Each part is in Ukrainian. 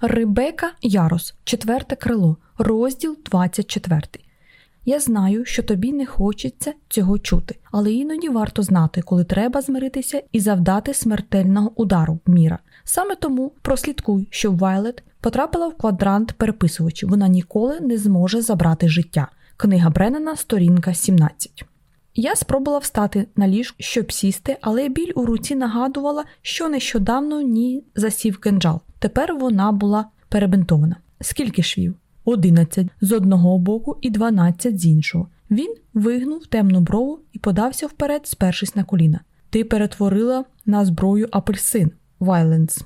Ребека Ярос, четверте крило, розділ 24. Я знаю, що тобі не хочеться цього чути, але іноді варто знати, коли треба змиритися і завдати смертельного удару міра. Саме тому прослідкуй, щоб Вайлет потрапила в квадрант переписувачів. Вона ніколи не зможе забрати життя. Книга Бреннена, сторінка 17. Я спробувала встати на ліжку, щоб сісти, але біль у руці нагадувала, що нещодавно ні засів кинджал. Тепер вона була перебинтована. Скільки швів? Одинадцять з одного боку і дванадцять з іншого. Він вигнув темну брову і подався вперед, спершись на коліна. Ти перетворила на зброю апельсин, Вайленс.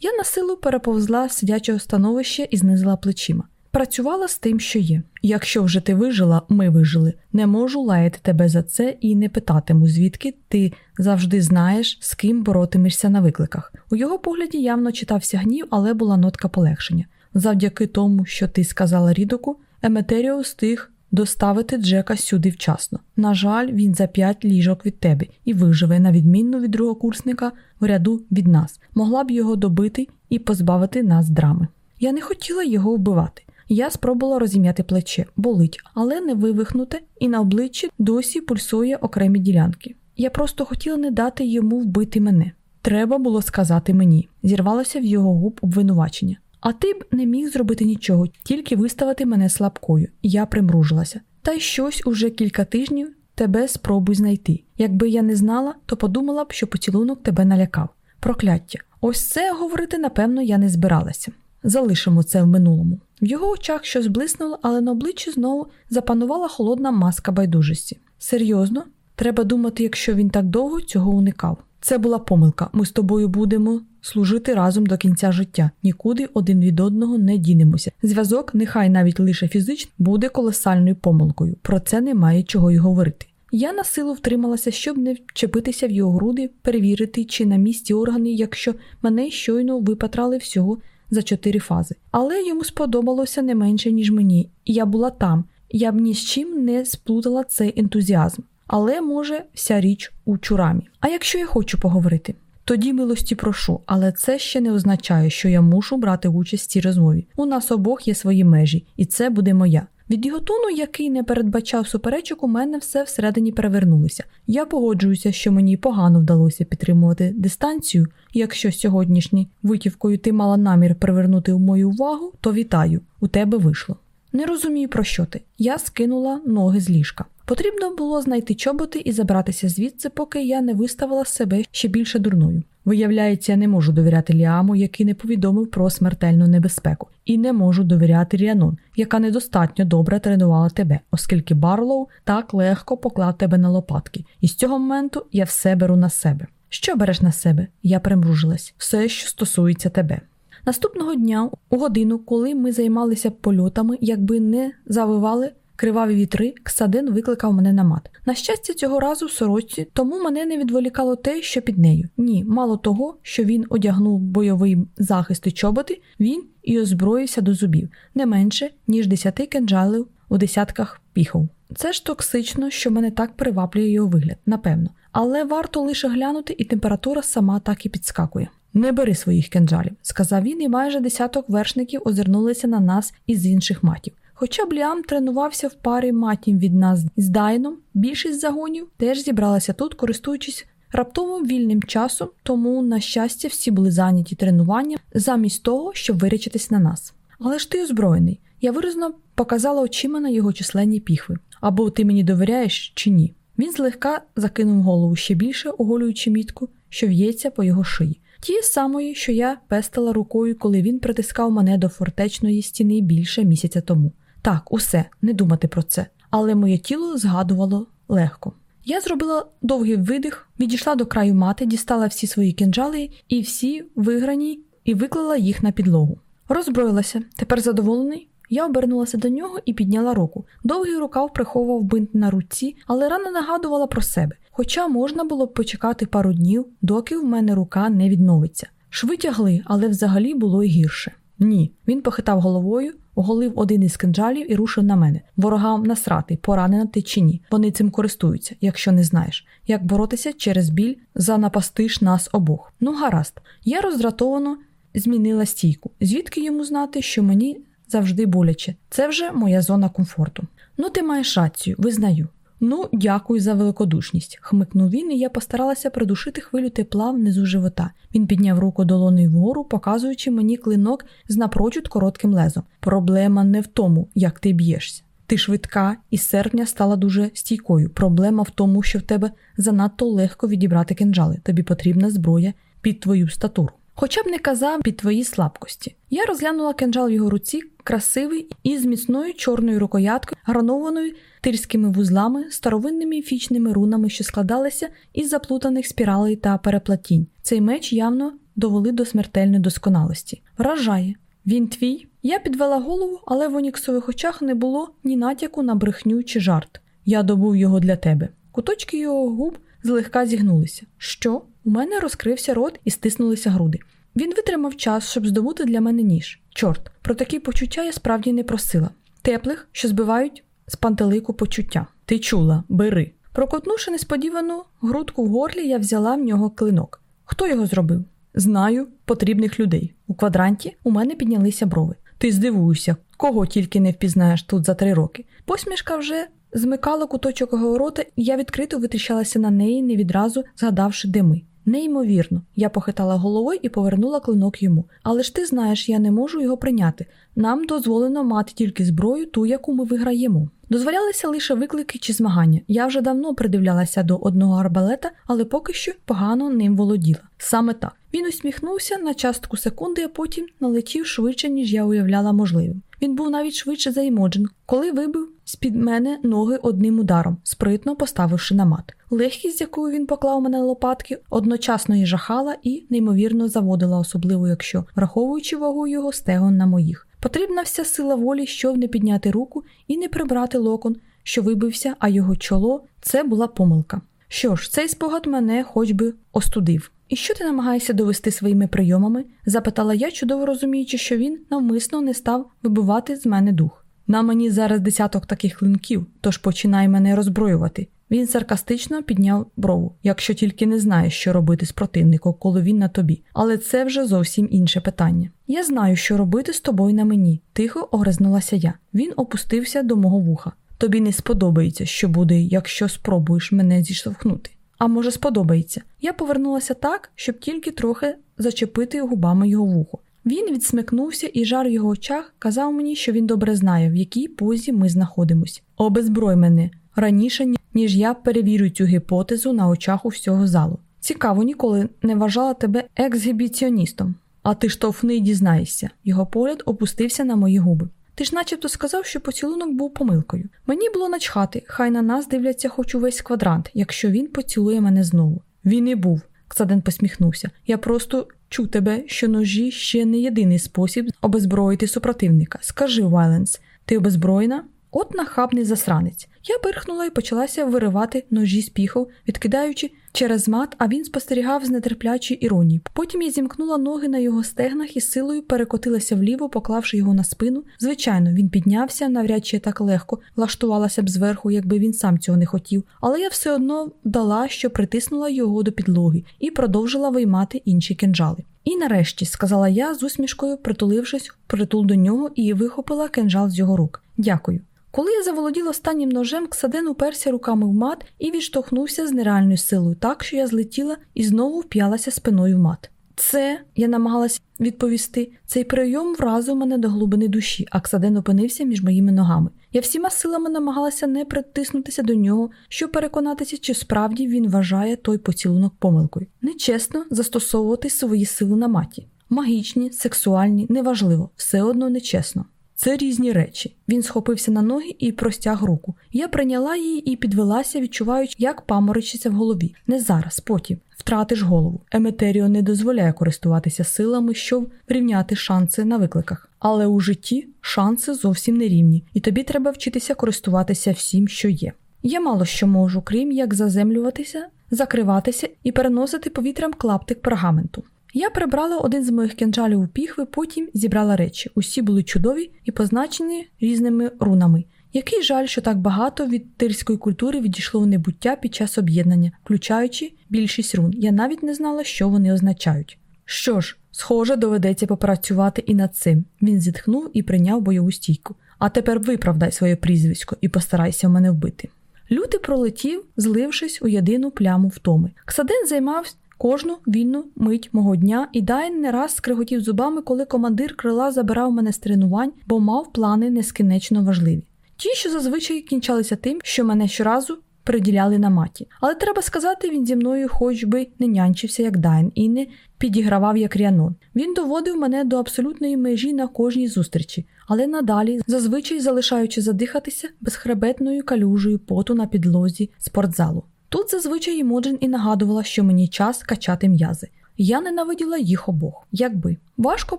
Я на силу переповзла сидячого становища і знизила плечима. Працювала з тим, що є. Якщо вже ти вижила, ми вижили. Не можу лаяти тебе за це і не питатиму, звідки ти завжди знаєш, з ким боротимешся на викликах. У його погляді явно читався гнів, але була нотка полегшення. Завдяки тому, що ти сказала Рідоку, Еметеріо встиг доставити Джека сюди вчасно. На жаль, він за п'ять ліжок від тебе і виживе, на відмінну від другокурсника в ряду від нас, могла б його добити і позбавити нас драми. Я не хотіла його вбивати. Я спробувала розім'яти плече, болить, але не вивихнуте, і на обличчі досі пульсує окремі ділянки. Я просто хотіла не дати йому вбити мене. Треба було сказати мені, зірвалося в його губ обвинувачення. А ти б не міг зробити нічого, тільки виставити мене слабкою. Я примружилася. Та й щось уже кілька тижнів тебе спробуй знайти. Якби я не знала, то подумала б, що поцілунок тебе налякав. Прокляття. Ось це говорити, напевно, я не збиралася. Залишимо це в минулому. В його очах щось блиснуло, але на обличчі знову запанувала холодна маска байдужості. Серйозно, треба думати, якщо він так довго цього уникав. Це була помилка. Ми з тобою будемо служити разом до кінця життя, нікуди один від одного не дінемося. Зв'язок, нехай навіть лише фізичний, буде колосальною помилкою. Про це немає чого й говорити. Я на силу втрималася, щоб не вчепитися в його груди, перевірити, чи на місці органи, якщо мене щойно випатрали всього за чотири фази. Але йому сподобалося не менше, ніж мені, я була там. Я б ні з чим не сплутала цей ентузіазм. Але, може, вся річ у чурамі. А якщо я хочу поговорити, тоді милості прошу, але це ще не означає, що я мушу брати участь в цій розмові. У нас обох є свої межі, і це буде моя. Від його тону, який не передбачав суперечок, у мене все всередині перевернулося. Я погоджуюся, що мені погано вдалося підтримувати дистанцію. Якщо сьогоднішній витівкою ти мала намір привернути мою увагу, то вітаю, у тебе вийшло. Не розумію, про що ти. Я скинула ноги з ліжка. Потрібно було знайти чоботи і забратися звідси, поки я не виставила себе ще більше дурною. Виявляється, я не можу довіряти Ліаму, який не повідомив про смертельну небезпеку, і не можу довіряти Ріанон, яка недостатньо добре тренувала тебе, оскільки Барлоу так легко поклав тебе на лопатки, і з цього моменту я все беру на себе. Що береш на себе? Я примружилась. Все, що стосується тебе. Наступного дня, у годину, коли ми займалися польотами, якби не завивали криваві вітри, Ксадин викликав мене на мат. На щастя, цього разу в сорочці, тому мене не відволікало те, що під нею. Ні, мало того, що він одягнув бойовий захист і чоботи, він і озброївся до зубів не менше, ніж десяти кенджалів у десятках піхов. Це ж токсично, що мене так приваблює його вигляд, напевно. Але варто лише глянути, і температура сама так і підскакує. Не бери своїх кенджалів, сказав він, і майже десяток вершників озирнулися на нас із інших матів. Хоча Бліам тренувався в парі матів від нас з Дайном, більшість загонів теж зібралася тут, користуючись раптовим вільним часом, тому, на щастя, всі були зайняті тренуванням замість того, щоб вирячитись на нас. Але ж ти озброєний. Я виразно показала очима на його численні піхви. Або ти мені довіряєш чи ні. Він злегка закинув голову ще більше, оголюючи мітку, що в'ється по його шиї. Ті самої, що я пестила рукою, коли він притискав мене до фортечної стіни більше місяця тому. Так, усе, не думати про це. Але моє тіло згадувало легко. Я зробила довгий видих, відійшла до краю мати, дістала всі свої кінжали і всі виграні, і виклала їх на підлогу. Розброїлася, тепер задоволений. Я обернулася до нього і підняла руку. Довгий рукав приховував бинт на руці, але рана нагадувала про себе. Хоча можна було б почекати пару днів, доки в мене рука не відновиться. Шви тягли, але взагалі було й гірше. Ні. Він похитав головою, оголив один із кинджалів і рушив на мене. Ворогам насрати, поранена ти чи ні. Вони цим користуються, якщо не знаєш, як боротися через біль занапастиш нас обох. Ну, гаразд. Я роздратовано змінила стійку, звідки йому знати, що мені завжди боляче. Це вже моя зона комфорту. Ну, ти маєш рацію, визнаю. Ну, дякую за великодушність, хмикнув він, і я постаралася придушити хвилю тепла внизу живота. Він підняв руку долоною вгору, показуючи мені клинок з напрочуд коротким лезом. Проблема не в тому, як ти б'єшся. Ти швидка, і серпня стала дуже стійкою. Проблема в тому, що в тебе занадто легко відібрати кинджали. Тобі потрібна зброя під твою статуру. Хоча б не казав під твої слабкості. Я розглянула кинджал в його руці, красивий із міцною чорною рукояткою, гранованою тирськими вузлами, старовинними фічними рунами, що складалися із заплутаних спіралей та переплатінь. Цей меч явно довели до смертельної досконалості. Вражає. Він твій? Я підвела голову, але в оніксових очах не було ні натяку на брехню чи жарт. Я добув його для тебе. Куточки його губ злегка зігнулися. Що? У мене розкрився рот і стиснулися груди. Він витримав час, щоб здобути для мене ніж. Чорт, про такі почуття я справді не просила. Теплих, що збивають з пантелику почуття. Ти чула, бери. Прокотнувши несподівану грудку в горлі, я взяла в нього клинок. Хто його зробив? Знаю потрібних людей. У квадранті у мене піднялися брови. Ти здивуєшся, кого тільки не впізнаєш тут за три роки. Посмішка вже змикала куточок його рота, і я відкрито витріщалася на неї, не відразу згадавши де ми. Неймовірно, я похитала головою і повернула клинок йому. Але ж ти знаєш, я не можу його прийняти. Нам дозволено мати тільки зброю, ту, яку ми виграємо. Дозволялися лише виклики чи змагання. Я вже давно придивлялася до одного арбалета, але поки що погано ним володіла. Саме так. Він усміхнувся на частку секунди, а потім налетів швидше, ніж я уявляла можливим. Він був навіть швидше за Імоджен, коли вибив з-під мене ноги одним ударом, спритно поставивши на мат. Легкість, якою він поклав мене лопатки, одночасно і жахала і неймовірно заводила, особливо якщо враховуючи вагу його стегон на моїх. Потрібна вся сила волі, щоб не підняти руку і не прибрати локон, що вибився, а його чоло це була помилка. Що ж, цей спогад мене хоч би остудив. І що ти намагаєшся довести своїми прийомами? запитала я, чудово розуміючи, що він навмисно не став вибивати з мене дух. На мені зараз десяток таких клинків, тож починай мене розброювати. Він саркастично підняв брову, якщо тільки не знаєш, що робити з противником, коли він на тобі. Але це вже зовсім інше питання. Я знаю, що робити з тобою на мені, тихо огризнулася я. Він опустився до мого вуха. Тобі не сподобається, що буде, якщо спробуєш мене зіштовхнути. А може, сподобається. Я повернулася так, щоб тільки трохи зачепити губами його вухо. Він відсмикнувся, і жар в його очах казав мені, що він добре знає, в якій позі ми знаходимось. Обезброй мене раніше, ніж я перевірю цю гіпотезу на очах у всього залу. Цікаво, ніколи не вважала тебе ексгібіціоністом. А ти штовхни дізнаєшся. Його погляд опустився на мої губи. Ти ж начебто сказав, що поцілунок був помилкою. Мені було начхати, хай на нас дивляться хоч увесь квадрант, якщо він поцілує мене знову. Він і був. Ксаден посміхнувся. Я просто чув тебе, що ножі ще не єдиний спосіб обезброїти супротивника. Скажи, Вайленс, ти обезброєна? От нахабний засранець. Я пирхнула і почалася виривати ножі з піхов, відкидаючи через мат, а він спостерігав з нетерплячої іронії. Потім я зімкнула ноги на його стегнах і силою перекотилася вліво, поклавши його на спину. Звичайно, він піднявся, навряд чи так легко, влаштувалася б зверху, якби він сам цього не хотів. Але я все одно вдала, що притиснула його до підлоги і продовжила виймати інші кинджали. І нарешті, сказала я з усмішкою, притулившись притул до нього і вихопила кинджал з його рук. Дякую. Коли я заволоділа останнім ножем, Ксаден уперся руками в мат і відштовхнувся з нереальною силою, так що я злетіла і знову вп'ялася спиною в мат. Це, я намагалася відповісти, цей прийом вразив мене до глибини душі, а Ксаден опинився між моїми ногами. Я всіма силами намагалася не притиснутися до нього, щоб переконатися, чи справді він вважає той поцілунок помилкою. Нечесно застосовувати свої сили на маті. Магічні, сексуальні, неважливо, все одно нечесно. Це різні речі. Він схопився на ноги і простяг руку. Я прийняла її і підвелася, відчуваючи, як паморочиться в голові. Не зараз, потім втратиш голову. Еметеріо не дозволяє користуватися силами, щоб рівняти шанси на викликах. Але у житті шанси зовсім не рівні, і тобі треба вчитися користуватися всім, що є. Я мало що можу, крім як заземлюватися, закриватися і переносити повітрям клаптик пергаменту. Я прибрала один з моїх кинджалів у піхви, потім зібрала речі. Усі були чудові і позначені різними рунами. Який жаль, що так багато від тирської культури відійшло в небуття під час об'єднання, включаючи більшість рун. Я навіть не знала, що вони означають. Що ж, Схоже, доведеться попрацювати і над цим. Він зітхнув і прийняв бойову стійку. А тепер виправдай своє прізвисько і постарайся мене вбити. Лютий пролетів, злившись у єдину пляму втоми. Ксаден займався кожну вільну мить мого дня, і Дайн не раз скриготів зубами, коли командир крила забирав мене з тренувань, бо мав плани нескінечно важливі. Ті, що зазвичай кінчалися тим, що мене щоразу приділяли на маті. Але треба сказати, він зі мною хоч би не нянчився, як Дайн, і не підігравав як Ріанон. Він доводив мене до абсолютної межі на кожній зустрічі, але надалі, зазвичай залишаючи задихатися безхребетною калюжею поту на підлозі спортзалу. Тут зазвичай Імоджен і нагадувала, що мені час качати м'язи. Я ненавиділа їх обох, якби важко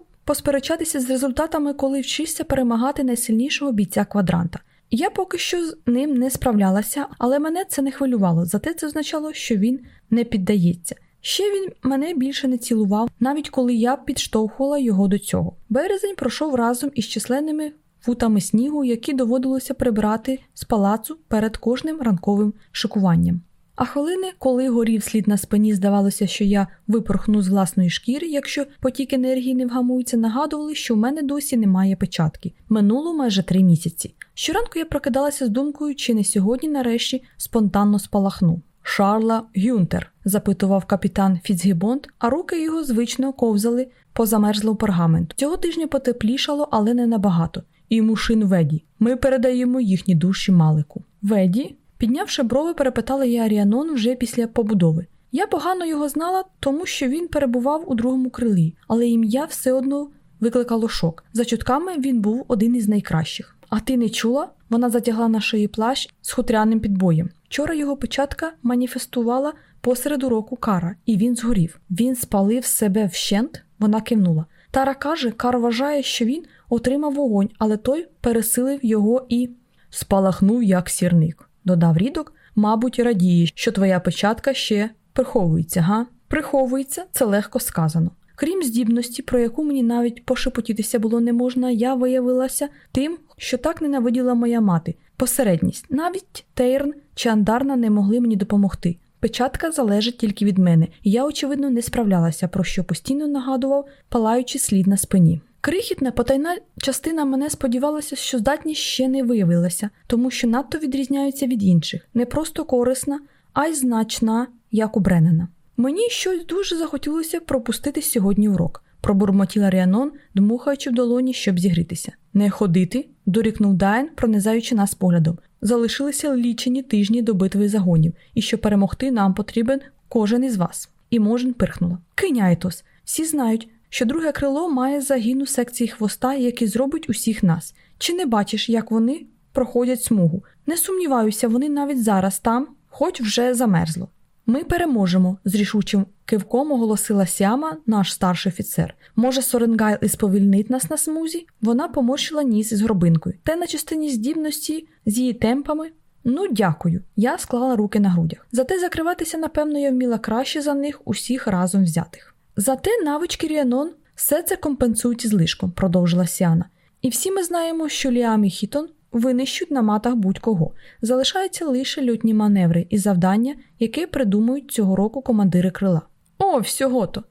посперечатися з результатами, коли вчишся перемагати найсильнішого бійця квадранта. Я поки що з ним не справлялася, але мене це не хвилювало, зате це означало, що він не піддається. Ще він мене більше не цілував, навіть коли я підштовхувала його до цього. Березень пройшов разом із численними футами снігу, які доводилося прибрати з палацу перед кожним ранковим шикуванням. А хвилини, коли горів слід на спині, здавалося, що я випорхну з власної шкіри, якщо потік енергії не вгамується, нагадували, що в мене досі немає печатки. Минуло майже три місяці. Щоранку я прокидалася з думкою, чи не сьогодні, нарешті, спонтанно спалахну. Шарла Гюнтер, запитував капітан Фіцгібонд, а руки його звично ковзали по замерзлому пергаменту. Цього тижня потеплішало, але не набагато. І мушин Веді. Ми передаємо їхні душі Малику. Веді Піднявши брови, перепитала я Аріанон вже після побудови. Я погано його знала, тому що він перебував у другому крилі, але ім'я все одно викликало шок. За чутками він був один із найкращих. А ти не чула? Вона затягла на шиї плащ з хутряним підбоєм. Вчора його печатка маніфестувала посеред уроку кара, і він згорів. Він спалив себе вщент, вона кивнула. Тара каже, Кар вважає, що він отримав вогонь, але той пересилив його і спалахнув як сірник додав рідок, мабуть, радіє, що твоя печатка ще приховується, га? Приховується, це легко сказано. Крім здібності, про яку мені навіть пошепотітися було не можна, я виявилася тим, що так ненавиділа моя мати. Посередність. Навіть Тейрн чи Андарна не могли мені допомогти. Печатка залежить тільки від мене, і я, очевидно, не справлялася, про що постійно нагадував, палаючи слід на спині. Крихітна потайна частина мене сподівалася, що здатність ще не виявилася, тому що надто відрізняються від інших, не просто корисна, а й значна, як у Бреннена. Мені щось дуже захотілося пропустити сьогодні урок, пробурмотіла Ріанон, дмухаючи в долоні, щоб зігрітися. Не ходити, дорікнув Дайн, пронизаючи нас поглядом. Залишилися лічені тижні до битви загонів, і щоб перемогти, нам потрібен кожен із вас. І можен пирхнула. Киняйтос, всі знають, що друге крило має загін у секції хвоста, який зробить усіх нас. Чи не бачиш, як вони проходять смугу? Не сумніваюся, вони навіть зараз там, хоч вже замерзло. Ми переможемо, з рішучим кивком оголосила Сіана, наш старший офіцер. Може, Соренгайл і сповільнить нас на смузі? Вона поморщила ніс із горбинкою. Те на частині здібності з її темпами. Ну, дякую. Я склала руки на грудях. Зате закриватися, напевно, я вміла краще за них усіх разом взятих. Зате навички Ріаннон все це компенсують з лишком, продовжила Сіана. І всі ми знаємо, що Ліам і Хітон винищують на матах будь-кого. Залишаються лише лютні маневри і завдання, які придумують цього року командири крила. О, всього то!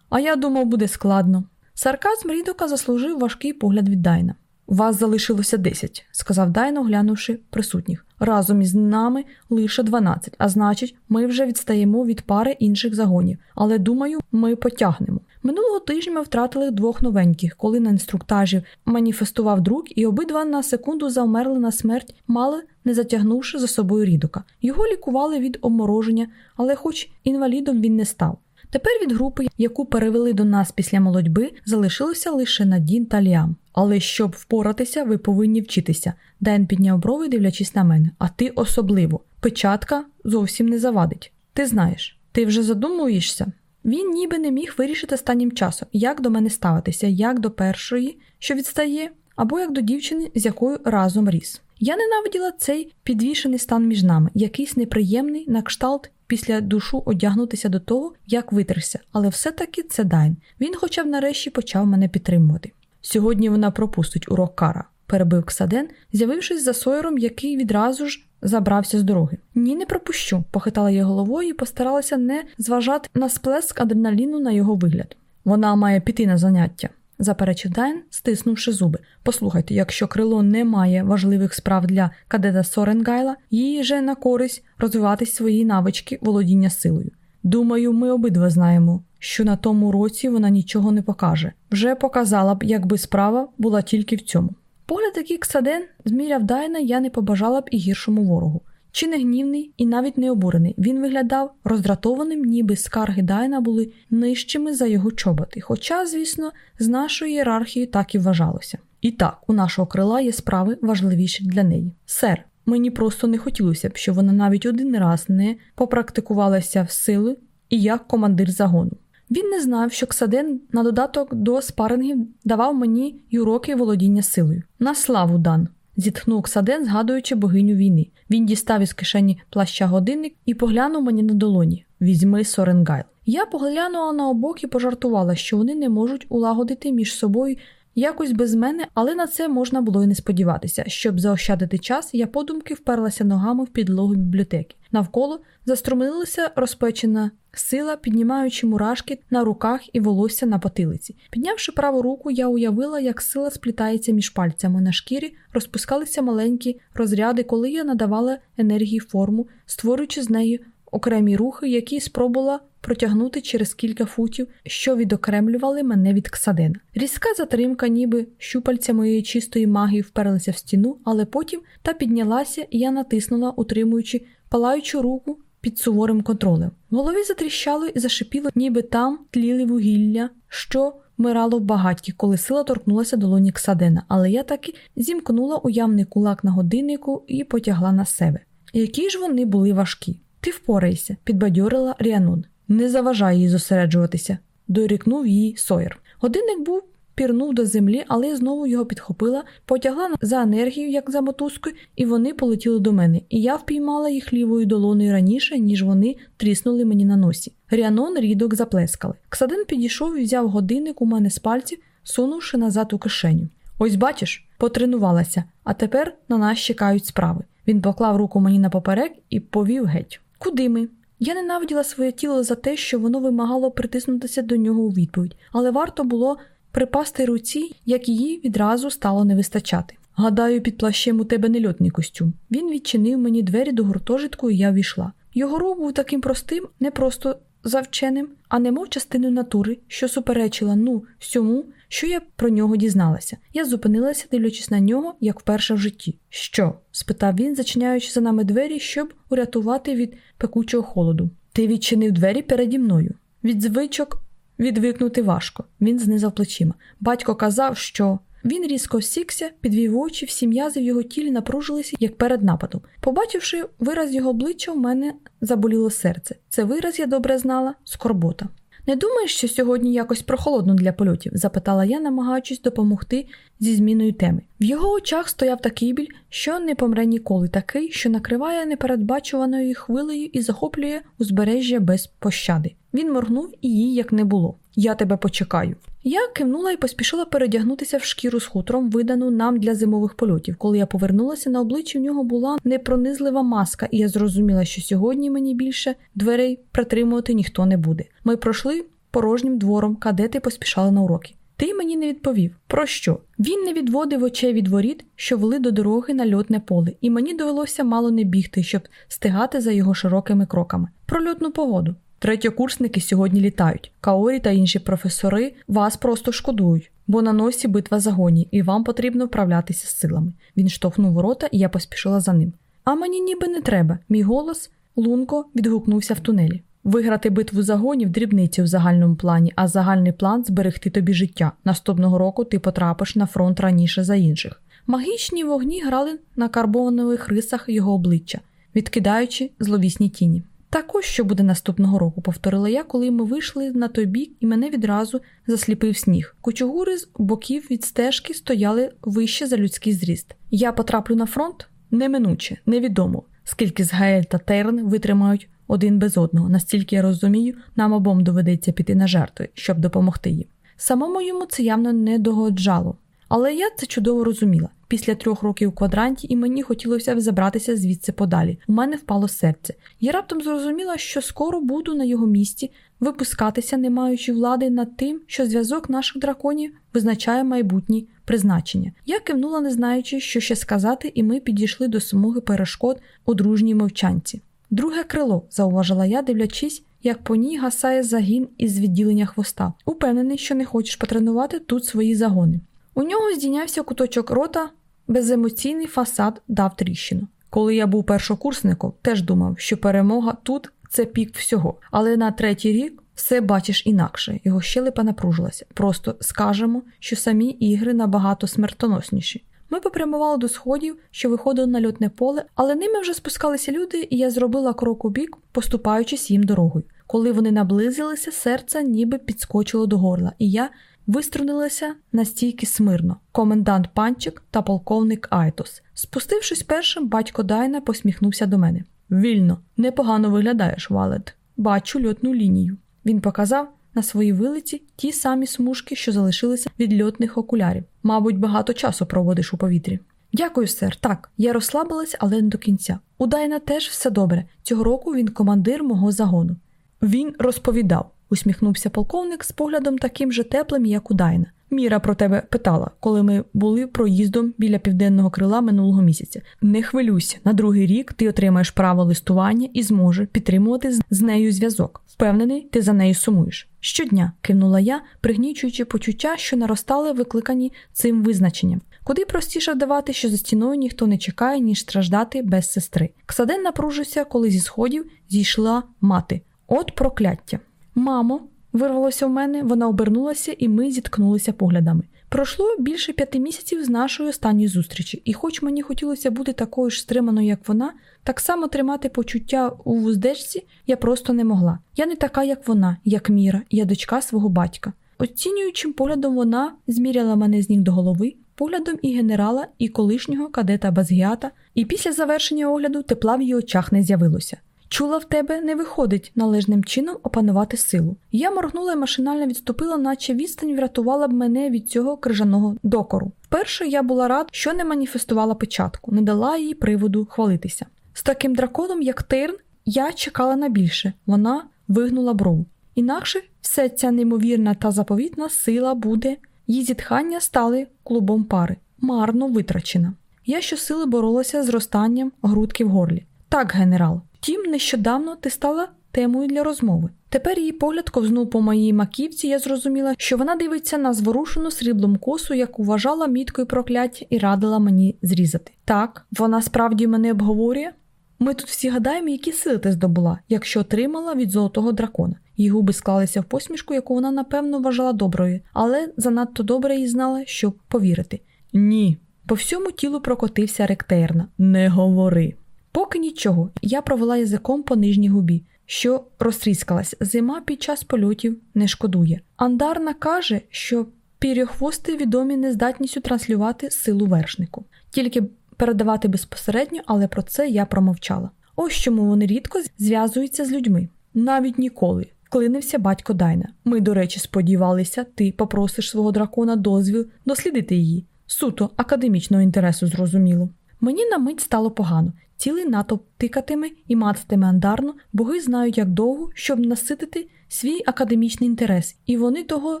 А я думав, буде складно. Сарказм Рідока заслужив важкий погляд від Дайна. Вас залишилося десять, сказав Дайно, глянувши присутніх. Разом із нами лише дванадцять, а значить, ми вже відстаємо від пари інших загонів. Але думаю, ми потягнемо. Минулого тижня ми втратили двох новеньких, коли на інструктажі маніфестував друг, і обидва на секунду завмерли на смерть, мали не затягнувши за собою рідока. Його лікували від обмороження, але, хоч інвалідом він не став. Тепер від групи, яку перевели до нас після молодьби, залишилося лише Надін та Ліам. Але щоб впоратися, ви повинні вчитися. Ден підняв брови, дивлячись на мене. А ти особливо. Печатка зовсім не завадить. Ти знаєш, ти вже задумуєшся? Він ніби не міг вирішити останнім часом, як до мене ставитися, як до першої, що відстає, або як до дівчини, з якою разом ріс. Я ненавиділа цей підвішений стан між нами, якийсь неприємний на кшталт після душу одягнутися до того, як витерся, але все-таки це Дайн. Він, хоча б нарешті почав мене підтримувати. Сьогодні вона пропустить урок кара, перебив Ксаден, з'явившись за сойером, який відразу ж забрався з дороги. Ні, не пропущу, похитала я головою і постаралася не зважати на сплеск адреналіну на його вигляд. Вона має піти на заняття, заперечив Дайн, стиснувши зуби. Послухайте, якщо крило не має важливих справ для кадета Соренгайла, їй же на користь розвивати свої навички володіння силою. Думаю, ми обидва знаємо, що на тому році вона нічого не покаже. Вже показала б, якби справа була тільки в цьому. Погляд, який Ксаден зміряв Дайна, я не побажала б і гіршому ворогу. Чи не гнівний і навіть не обурений. Він виглядав роздратованим, ніби скарги Дайна були нижчими за його чоботи. Хоча, звісно, з нашою ієрархією так і вважалося. І так, у нашого крила є справи важливіші для неї. Сер, мені просто не хотілося б, щоб вона навіть один раз не попрактикувалася в сили і як командир загону. Він не знав, що Ксаден на додаток до спарингів давав мені й уроки володіння силою. На славу дан. Зітхнув Ксаден, згадуючи богиню війни. Він дістав із кишені плаща годинник і поглянув мені на долоні. Візьми Соренгайл. Я поглянула на обох і пожартувала, що вони не можуть улагодити між собою якось без мене, але на це можна було й не сподіватися. Щоб заощадити час, я подумки вперлася ногами в підлогу бібліотеки. Навколо заструмилася розпечена сила, піднімаючи мурашки на руках і волосся на потилиці. Піднявши праву руку, я уявила, як сила сплітається між пальцями на шкірі, розпускалися маленькі розряди, коли я надавала енергії форму, створюючи з нею окремі рухи, які спробувала протягнути через кілька футів, що відокремлювали мене від ксадена. Різка затримка, ніби щупальця моєї чистої магії вперлися в стіну, але потім та піднялася, і я натиснула, утримуючи палаючу руку під суворим контролем. В голові затріщало і зашипіло, ніби там тліли вугілля, що вмирало в багаті, коли сила торкнулася долоні Ксадена, але я таки зімкнула уявний кулак на годиннику і потягла на себе. Які ж вони були важкі. Ти впорайся, підбадьорила Ріанун. Не заважай їй зосереджуватися, дорікнув їй Сойер. Годинник був пірнув до землі, але знову його підхопила, потягла за енергію, як за мотузкою, і вони полетіли до мене. І я впіймала їх лівою долоною раніше, ніж вони тріснули мені на носі. Ріанон рідок заплескали. Ксадин підійшов і взяв годинник у мене з пальців, сунувши назад у кишеню. Ось бачиш, потренувалася, а тепер на нас чекають справи. Він поклав руку мені на поперек і повів геть. Куди ми? Я ненавиділа своє тіло за те, що воно вимагало притиснутися до нього у відповідь, але варто було припасти руці, як її відразу стало не вистачати. Гадаю, під плащем у тебе нельотний костюм. Він відчинив мені двері до гуртожитку, і я війшла. Його рух був таким простим, не просто завченим, а немов частиною натури, що суперечила ну всьому, що я про нього дізналася. Я зупинилася, дивлячись на нього, як вперше в житті. Що? спитав він, зачиняючи за нами двері, щоб урятувати від пекучого холоду. Ти відчинив двері переді мною. Від звичок відвикнути важко. Він знизав плечима. Батько казав, що. Він різко всікся, підвів очі, всі м'язи в його тілі напружилися, як перед нападом. Побачивши вираз його обличчя, у мене заболіло серце. Це вираз я добре знала, скорбота. Не думаєш, що сьогодні якось прохолодно для польотів? запитала я, намагаючись допомогти зі зміною теми. В його очах стояв такий біль, що не помре ніколи, такий, що накриває непередбачуваною хвилею і захоплює узбережжя без пощади. Він моргнув і її як не було. Я тебе почекаю. Я кивнула і поспішила передягнутися в шкіру з хутром, видану нам для зимових польотів. Коли я повернулася, на обличчі в нього була непронизлива маска, і я зрозуміла, що сьогодні мені більше дверей притримувати ніхто не буде. Ми пройшли порожнім двором, кадети поспішали на уроки. Ти мені не відповів. Про що? Він не відводив очей від воріт, що вели до дороги на льотне поле, і мені довелося мало не бігти, щоб стигати за його широкими кроками. Про льотну погоду. Третьокурсники сьогодні літають. Каорі та інші професори вас просто шкодують, бо на носі битва загонів, і вам потрібно вправлятися з силами. Він штовхнув ворота, і я поспішила за ним. А мені ніби не треба. Мій голос лунко відгукнувся в тунелі. Виграти битву загонів дрібниці в загальному плані, а загальний план зберегти тобі життя. Наступного року ти потрапиш на фронт раніше за інших. Магічні вогні грали на карбонових рисах його обличчя, відкидаючи зловісні тіні. Також що буде наступного року, повторила я, коли ми вийшли на той бік, і мене відразу засліпив сніг. Кучугури з боків від стежки стояли вище за людський зріст. Я потраплю на фронт неминуче, невідомо, скільки з Гаель та Терн витримають один без одного. Настільки я розумію, нам обом доведеться піти на жертви, щоб допомогти їм. Самому йому це явно не догоджало. Але я це чудово розуміла. Після трьох років у квадранті і мені хотілося б забратися звідси подалі. У мене впало серце. Я раптом зрозуміла, що скоро буду на його місці випускатися, не маючи влади над тим, що зв'язок наших драконів визначає майбутні призначення. Я кивнула, не знаючи, що ще сказати, і ми підійшли до смуги перешкод у дружній мовчанці. Друге крило, зауважила я, дивлячись, як по ній гасає загін із відділення хвоста. Упевнений, що не хочеш потренувати тут свої загони. У нього здійнявся куточок рота, беземоційний фасад дав тріщину. Коли я був першокурсником, теж думав, що перемога тут це пік всього. Але на третій рік все бачиш інакше, його щелепа напружилася. Просто скажемо, що самі ігри набагато смертоносніші. Ми попрямували до сходів, що виходили на льотне поле, але ними вже спускалися люди, і я зробила крок у бік, поступаючись їм дорогою. Коли вони наблизилися, серце ніби підскочило до горла, і я виструнилася настільки смирно. Комендант панчик та полковник Айтос. Спустившись першим, батько Дайна посміхнувся до мене. Вільно, непогано виглядаєш, Валет. Бачу льотну лінію. Він показав на своїй вилиці ті самі смужки, що залишилися від льотних окулярів. Мабуть, багато часу проводиш у повітрі. Дякую, сер. Так, я розслабилась, але не до кінця. У Дайна теж все добре. Цього року він командир мого загону. Він розповідав, усміхнувся полковник з поглядом таким же теплим, як у Дайна. Міра про тебе питала, коли ми були проїздом біля південного крила минулого місяця. Не хвилюйся, на другий рік ти отримаєш право листування і зможеш підтримувати з нею зв'язок. Впевнений, ти за нею сумуєш. Щодня кивнула я, пригнічуючи почуття, що наростали, викликані цим визначенням. Куди простіше вдавати, що за стіною ніхто не чекає, ніж страждати без сестри. Ксаден напружився, коли зі сходів зійшла мати. От прокляття. Мамо, вирвалося в мене, вона обернулася, і ми зіткнулися поглядами. Пройшло більше п'яти місяців з нашої останньої зустрічі, і хоч мені хотілося бути такою ж стриманою, як вона, так само тримати почуття у вуздечці я просто не могла. Я не така, як вона, як Міра, я дочка свого батька. Оцінюючим поглядом вона зміряла мене з ніг до голови, поглядом і генерала, і колишнього кадета Базгіата, і після завершення огляду тепла в її очах не з'явилося. Чула в тебе не виходить належним чином опанувати силу. Я моргнула і машинально відступила, наче відстань врятувала б мене від цього крижаного докору. Вперше я була рад, що не маніфестувала печатку, не дала їй приводу хвалитися. З таким драконом, як Тирн, я чекала на більше, вона вигнула брову. Інакше вся ця неймовірна та заповітна сила буде, її зітхання стали клубом пари, марно витрачена. Я щосили боролася з зростанням грудки в горлі. Так, генерал, Втім, нещодавно ти стала темою для розмови. Тепер її погляд ковзнув по моїй маківці, я зрозуміла, що вона дивиться на зворушену сріблом косу, яку вважала міткою прокляття, і радила мені зрізати. Так, вона справді мене обговорює. Ми тут всі гадаємо, які сили ти здобула, якщо отримала від золотого дракона. Її губи склалися в посмішку, яку вона, напевно, вважала доброю, але занадто добре її знала, щоб повірити. Ні. По всьому тілу прокотився ректейрна. Не говори. Поки нічого, я провела язиком по нижній губі, що розтріскалась. Зима під час польотів не шкодує. Андарна каже, що пірьохвости відомі нездатністю транслювати силу вершнику, тільки передавати безпосередньо, але про це я промовчала. Ось чому вони рідко зв'язуються з людьми. Навіть ніколи. Клинився батько Дайна. Ми, до речі, сподівалися, ти попросиш свого дракона дозвіл дослідити її. Суто академічного інтересу зрозуміло. Мені на мить стало погано. Цілий натовп тикатиме і мацатиме андарно, боги знають як довго, щоб наситити свій академічний інтерес, і вони того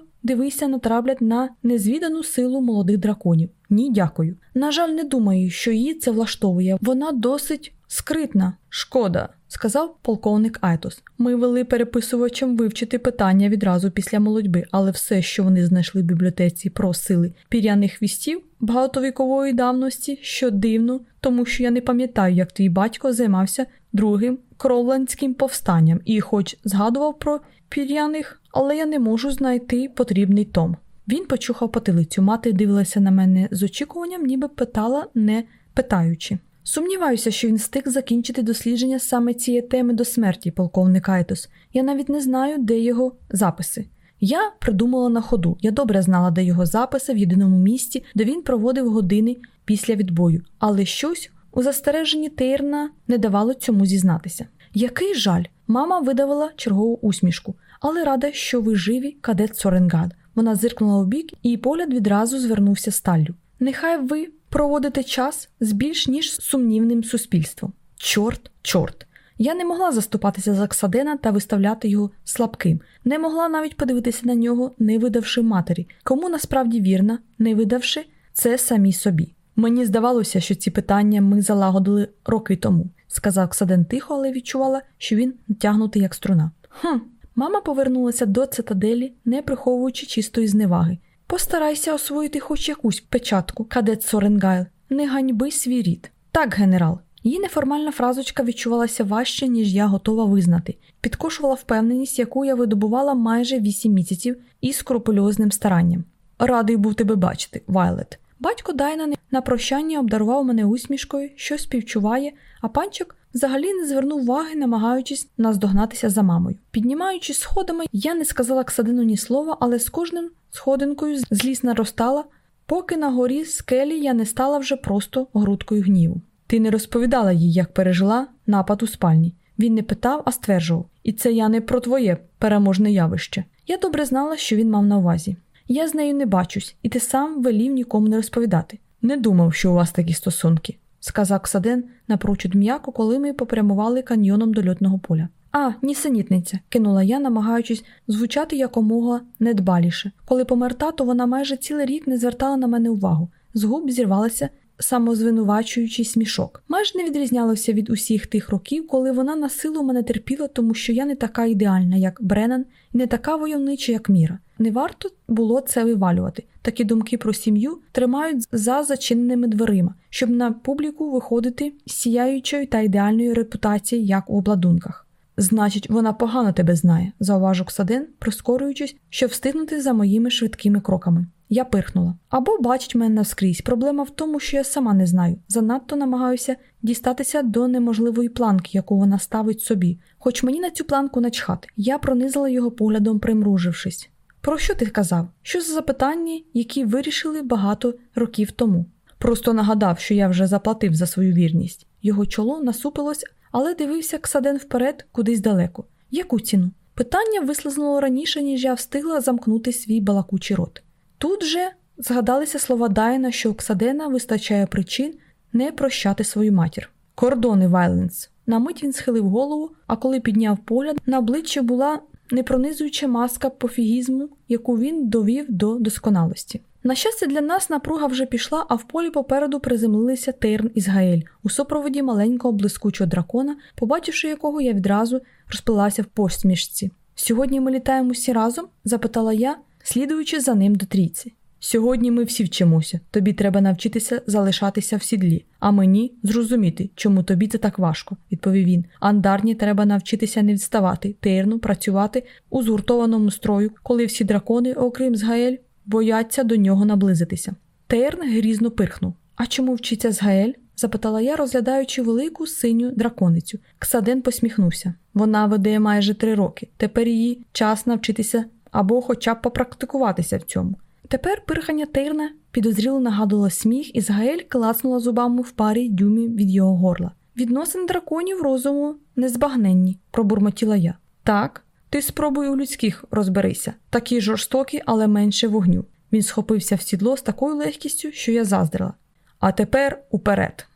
дивися натраплять на незвідану силу молодих драконів. Ні, дякую. На жаль, не думаю, що її це влаштовує. Вона досить скритна. Шкода, сказав полковник Айтос. Ми вели переписувачам вивчити питання відразу після молодьби, але все, що вони знайшли в бібліотеці про сили піряних хвістів багатовікової давності, що дивно, тому що я не пам'ятаю, як твій батько займався другим кровландським повстанням і, хоч згадував про пір'яних, але я не можу знайти потрібний том. Він почухав потилицю. Мати дивилася на мене з очікуванням, ніби питала, не питаючи. Сумніваюся, що він встиг закінчити дослідження саме цієї теми до смерті, полковник Айтос. Я навіть не знаю, де його записи. Я придумала на ходу. Я добре знала, де його записи в єдиному місці, де він проводив години після відбою, але щось у застереженні Тейрна не давало цьому зізнатися. Який жаль, мама видавила чергову усмішку, але рада, що ви живі, кадет Соренгайл. Вона зиркнула у бік, і погляд відразу звернувся сталлю. Нехай ви проводите час з більш ніж сумнівним суспільством. Чорт, чорт. Я не могла заступатися за Ксадена та виставляти його слабким, не могла навіть подивитися на нього, не видавши матері, кому насправді вірна, не видавши це самі собі. Мені здавалося, що ці питання ми залагодили роки тому, сказав Ксаден тихо, але відчувала, що він натягнутий як струна. Хм, мама повернулася до цитаделі, не приховуючи чистої зневаги. Постарайся освоїти хоч якусь печатку, кадет Соренгайл, не ганьби свій рід. Так, генерал. Її неформальна фразочка відчувалася важче, ніж я готова визнати, підкошувала впевненість, яку я видобувала майже вісім місяців із скрупульозним старанням. Радий був тебе бачити, Вайлет. Батько Дайна на прощання обдарував мене усмішкою, що співчуває, а панчик взагалі не звернув уваги, намагаючись наздогнатися за мамою. Піднімаючись сходами, я не сказала Ксадину ні слова, але з кожним сходинкою злість наростала, поки на горі скелі я не стала вже просто грудкою гніву. Ти не розповідала їй, як пережила напад у спальні. Він не питав, а стверджував. І це я не про твоє переможне явище. Я добре знала, що він мав на увазі. Я з нею не бачусь, і ти сам велів нікому не розповідати. Не думав, що у вас такі стосунки, сказав Ксаден напрочуд м'яко, коли ми попрямували каньйоном до льотного поля. А, нісенітниця, кинула я, намагаючись звучати якомога недбаліше. Коли помер тато, вона майже цілий рік не звертала на мене увагу. З губ зірвалася самозвинувачуючий смішок. Майже не відрізнялося від усіх тих років, коли вона на силу мене терпіла, тому що я не така ідеальна, як Бреннан, не така войовнича, як Міра. Не варто було це вивалювати. Такі думки про сім'ю тримають за зачиненими дверима, щоб на публіку виходити з сіяючою та ідеальною репутацією, як у обладунках. Значить, вона погано тебе знає, зауважив Ксаден, прискорюючись, щоб встигнути за моїми швидкими кроками. Я пирхнула. Або бачить мене наскрізь. Проблема в тому, що я сама не знаю. Занадто намагаюся дістатися до неможливої планки, яку вона ставить собі. Хоч мені на цю планку начхати. Я пронизала його поглядом, примружившись. Про що ти казав? Що за запитання, які вирішили багато років тому? Просто нагадав, що я вже заплатив за свою вірність. Його чоло насупилось, але дивився Ксаден вперед, кудись далеко. Яку ціну? Питання вислизнуло раніше, ніж я встигла замкнути свій балакучий рот. Тут же згадалися слова Дайна, що Ксадена вистачає причин не прощати свою матір. Кордони Вайленс. На мить він схилив голову, а коли підняв погляд, на обличчі була непронизуюча маска пофігізму, яку він довів до досконалості. На щастя, для нас напруга вже пішла, а в полі попереду приземлилися Тейрн із Гаель у супроводі маленького блискучого дракона, побачивши якого я відразу розплилася в посмішці. Сьогодні ми літаємо всі разом? запитала я, слідуючи за ним до трійці. Сьогодні ми всі вчимося, тобі треба навчитися залишатися в сідлі, а мені зрозуміти, чому тобі це так важко, відповів він. Андарні треба навчитися не відставати, терну, працювати у згуртованому строю, коли всі дракони, окрім Згаель, бояться до нього наблизитися. Терн грізно пирхнув. А чому вчиться Згаель? запитала я, розглядаючи велику синю драконицю. Ксаден посміхнувся. Вона веде майже три роки. Тепер її час навчитися або хоча б попрактикуватися в цьому. Тепер пирхання Тейрна підозріло нагадувало сміх, і Згаель клацнула зубами в парі дюймів від його горла. Відносин драконів розуму незбагненні, пробурмотіла я. Так, ти спробуй у людських розберися, такі жорстокі, але менше вогню. Він схопився в сідло з такою легкістю, що я заздрила. А тепер уперед.